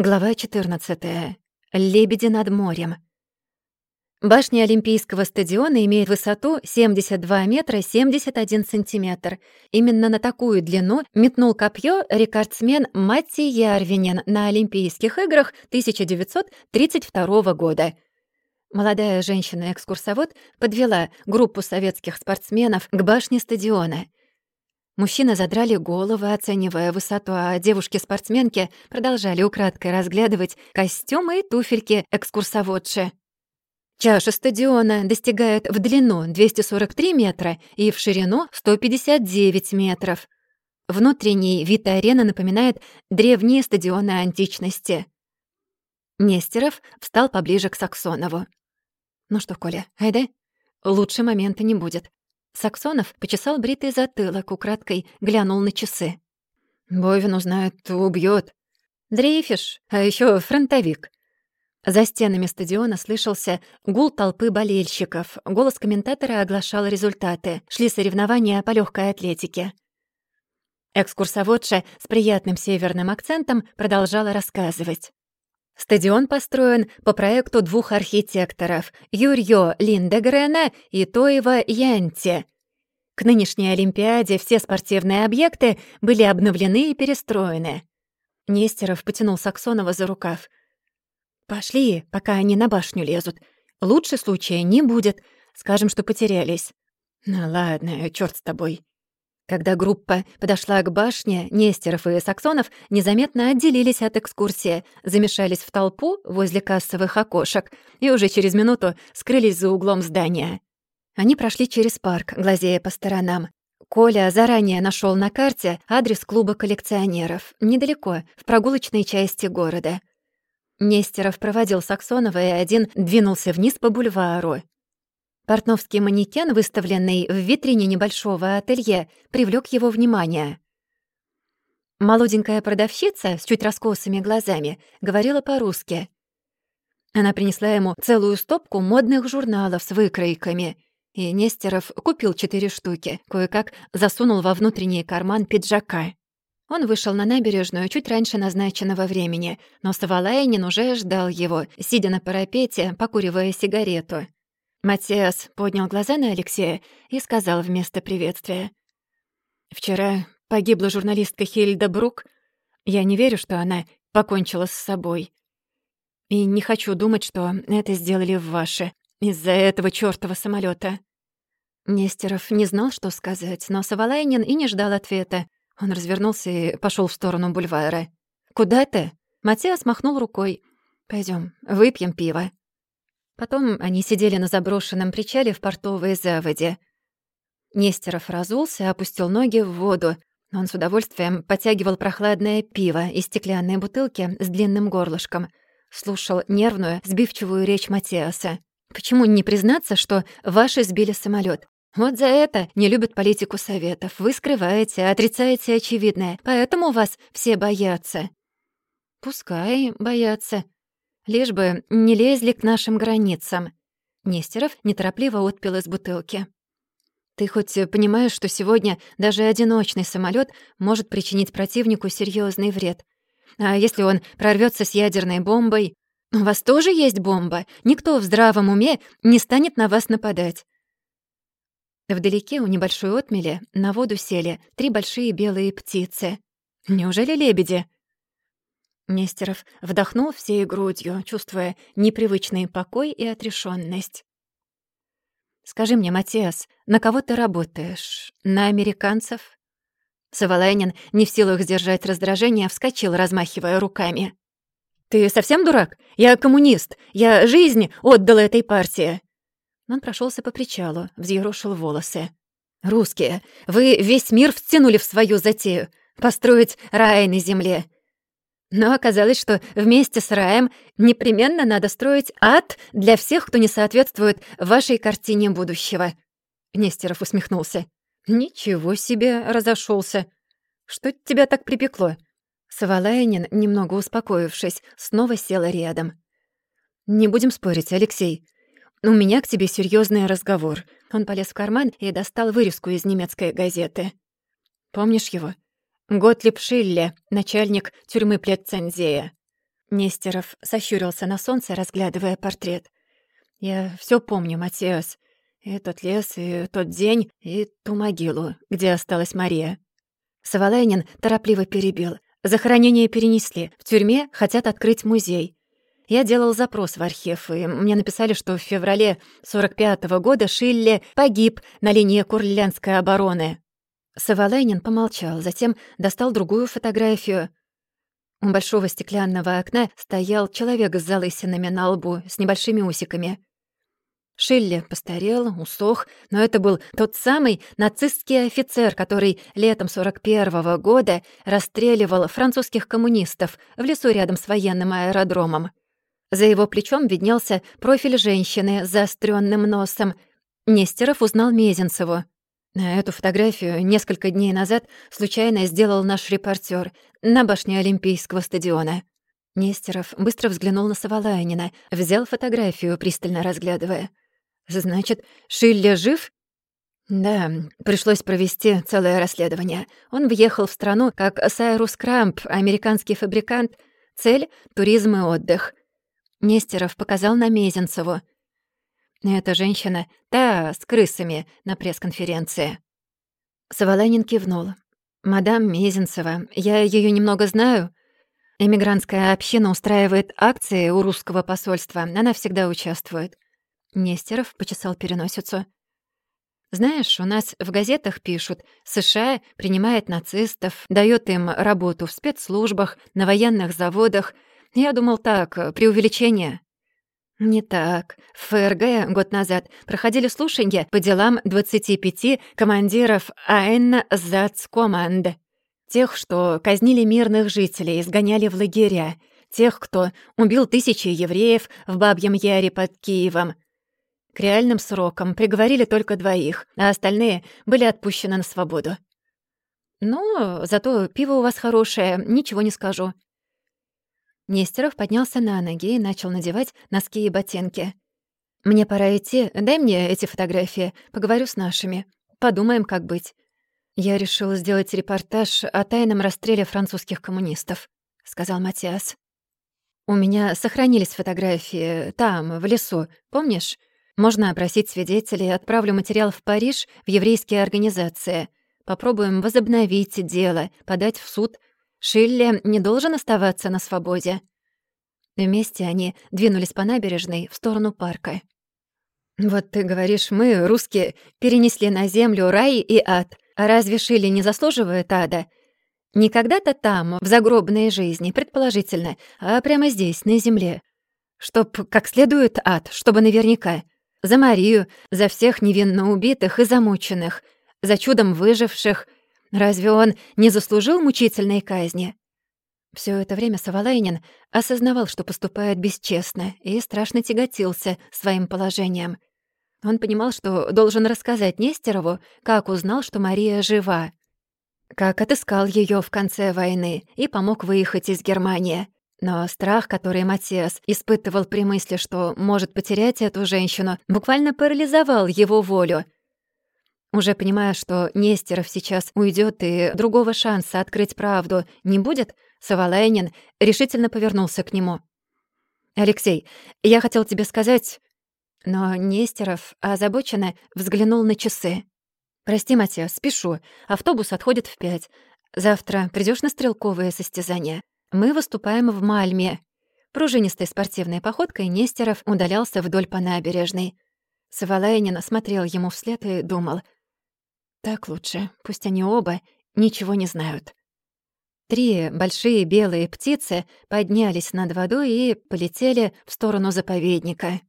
Глава 14. Лебеди над морем. Башня Олимпийского стадиона имеет высоту 72 метра 71 сантиметр. Именно на такую длину метнул копье рекордсмен Матти Ярвинен на Олимпийских играх 1932 года. Молодая женщина-экскурсовод подвела группу советских спортсменов к башне стадиона — Мужчины задрали головы, оценивая высоту, а девушки-спортсменки продолжали украдкой разглядывать костюмы и туфельки экскурсоводши. Чаша стадиона достигает в длину 243 метра и в ширину 159 метров. Внутренний вид арены напоминает древние стадионы античности. Нестеров встал поближе к Саксонову. «Ну что, Коля, айда? Лучше момента не будет. Саксонов почесал бритый затылок, украдкой глянул на часы. «Бовин узнает, убьет. Дрейфишь, а еще фронтовик». За стенами стадиона слышался гул толпы болельщиков. Голос комментатора оглашал результаты. Шли соревнования по легкой атлетике. Экскурсоводша с приятным северным акцентом продолжала рассказывать. Стадион построен по проекту двух архитекторов — Юрьё Линдегрена и Тоева Янти. К нынешней Олимпиаде все спортивные объекты были обновлены и перестроены. Нестеров потянул Саксонова за рукав. «Пошли, пока они на башню лезут. Лучше случая не будет. Скажем, что потерялись». «Ну ладно, чёрт с тобой», когда группа подошла к башне, Нестеров и Саксонов незаметно отделились от экскурсии, замешались в толпу возле кассовых окошек и уже через минуту скрылись за углом здания. Они прошли через парк, глазея по сторонам. Коля заранее нашел на карте адрес клуба коллекционеров, недалеко, в прогулочной части города. Нестеров проводил Саксонова, и один двинулся вниз по бульвару. Портновский манекен, выставленный в витрине небольшого ателье, привлёк его внимание. Молоденькая продавщица с чуть раскосыми глазами говорила по-русски. Она принесла ему целую стопку модных журналов с выкройками, и Нестеров купил четыре штуки, кое-как засунул во внутренний карман пиджака. Он вышел на набережную чуть раньше назначенного времени, но Савалайнин уже ждал его, сидя на парапете, покуривая сигарету. Матиас поднял глаза на Алексея и сказал вместо приветствия. «Вчера погибла журналистка Хильда Брук. Я не верю, что она покончила с собой. И не хочу думать, что это сделали ваши из-за этого чёртова самолёта». Нестеров не знал, что сказать, но Савалайнин и не ждал ответа. Он развернулся и пошёл в сторону бульвара. «Куда ты?» Матиас махнул рукой. «Пойдём, выпьем пиво». Потом они сидели на заброшенном причале в портовой заводе. Нестеров разулся, опустил ноги в воду. Он с удовольствием потягивал прохладное пиво из стеклянной бутылки с длинным горлышком. Слушал нервную, сбивчивую речь Матиаса. «Почему не признаться, что ваши сбили самолет? Вот за это не любят политику советов. Вы скрываете, отрицаете очевидное, поэтому вас все боятся». «Пускай боятся», лишь бы не лезли к нашим границам». Нестеров неторопливо отпил из бутылки. «Ты хоть понимаешь, что сегодня даже одиночный самолет может причинить противнику серьезный вред? А если он прорвется с ядерной бомбой? У вас тоже есть бомба. Никто в здравом уме не станет на вас нападать». Вдалеке у небольшой отмели на воду сели три большие белые птицы. «Неужели лебеди?» Нестеров вдохнул всей грудью, чувствуя непривычный покой и отрешенность. «Скажи мне, Матиас, на кого ты работаешь? На американцев?» Савалайнин, не в силах сдержать раздражение, вскочил, размахивая руками. «Ты совсем дурак? Я коммунист. Я жизнь отдал этой партии». Он прошелся по причалу, взъерошил волосы. «Русские, вы весь мир втянули в свою затею. Построить рай на земле. Но оказалось, что вместе с раем непременно надо строить ад для всех, кто не соответствует вашей картине будущего. Нестеров усмехнулся. «Ничего себе разошелся. Что тебя так припекло?» Савалайнин, немного успокоившись, снова села рядом. «Не будем спорить, Алексей. У меня к тебе серьезный разговор». Он полез в карман и достал вырезку из немецкой газеты. «Помнишь его?» Готлиб Шилле, начальник тюрьмы Плетцензея. Нестеров сощурился на солнце, разглядывая портрет. «Я все помню, Матиас. И тот лес, и тот день, и ту могилу, где осталась Мария». Савалайнин торопливо перебил. «Захоронение перенесли. В тюрьме хотят открыть музей. Я делал запрос в архив, и мне написали, что в феврале 45-го года Шилле погиб на линии Курлянской обороны. Савалайнин помолчал, затем достал другую фотографию. У большого стеклянного окна стоял человек с залысинами на лбу, с небольшими усиками. Шилле постарел, усох, но это был тот самый нацистский офицер, который летом 41-го года расстреливал французских коммунистов в лесу рядом с военным аэродромом. За его плечом виднелся профиль женщины с заострённым носом. Нестеров узнал Мезенцеву. Эту фотографию несколько дней назад случайно сделал наш репортер на башне Олимпийского стадиона. Нестеров быстро взглянул на Савалайнина, взял фотографию, пристально разглядывая. «Значит, Шилле жив?» «Да, пришлось провести целое расследование. Он въехал в страну как Сайрус Крамп, американский фабрикант. Цель — туризм и отдых. Нестеров показал на Мезенцеву. «Эта женщина, та с крысами на пресс-конференции». Саваланин кивнул. «Мадам Мезенцева, я ее немного знаю. Эмигрантская община устраивает акции у русского посольства, она всегда участвует». Нестеров почесал переносицу. «Знаешь, у нас в газетах пишут, США принимает нацистов, дает им работу в спецслужбах, на военных заводах — я думал так, э, преувеличение. Не так. В ФРГ год назад проходили слушания по делам 25 командиров АН Зацкоманд. Тех, что казнили мирных жителей, изгоняли в лагеря. Тех, кто убил тысячи евреев в Бабьем Яре под Киевом. К реальным срокам приговорили только двоих, а остальные были отпущены на свободу. «Ну, зато пиво у вас хорошее, ничего не скажу», Нестеров поднялся на ноги и начал надевать носки и ботинки. «Мне пора идти. Дай мне эти фотографии. Поговорю с нашими. Подумаем, как быть. Я решил сделать репортаж о тайном расстреле французских коммунистов», — сказал Матиас. «У меня сохранились фотографии там, в лесу. Помнишь? Можно опросить свидетелей, отправлю материал в Париж, в еврейские организации. Попробуем возобновить дело, подать в суд Шилле не должен оставаться на свободе. Вместе они двинулись по набережной в сторону парка. «Вот ты говоришь, мы, русские, перенесли на землю рай и ад. А разве Шилли не заслуживает ада? Не когда-то там, в загробной жизни, предположительно, а прямо здесь, на земле. Чтоб как следует ад, чтобы наверняка. За Марию, за всех невинно убитых и замученных, за чудом выживших — Разве он не заслужил мучительной казни? Все это время Савалайнин осознавал, что поступает бесчестно, и страшно тяготился своим положением. Он понимал, что должен рассказать Нестерову, как узнал, что Мария жива, как отыскал ее в конце войны и помог выехать из Германии. Но страх, который Матиас испытывал при мысли, что может потерять эту женщину, буквально парализовал его волю — уже понимая, что Нестеров сейчас уйдет и другого шанса открыть правду не будет, Савалайнин решительно повернулся к нему. «Алексей, я хотел тебе сказать...» Но Нестеров озабоченно взглянул на часы. «Прости, Матья, спешу. Автобус отходит в пять. Завтра придешь на стрелковые состязания. Мы выступаем в Мальме». Пружинистой спортивной походкой Нестеров удалялся вдоль по набережной. Савалайнин смотрел ему вслед и думал — так лучше, пусть они оба ничего не знают. Три большие белые птицы поднялись над водой и полетели в сторону заповедника.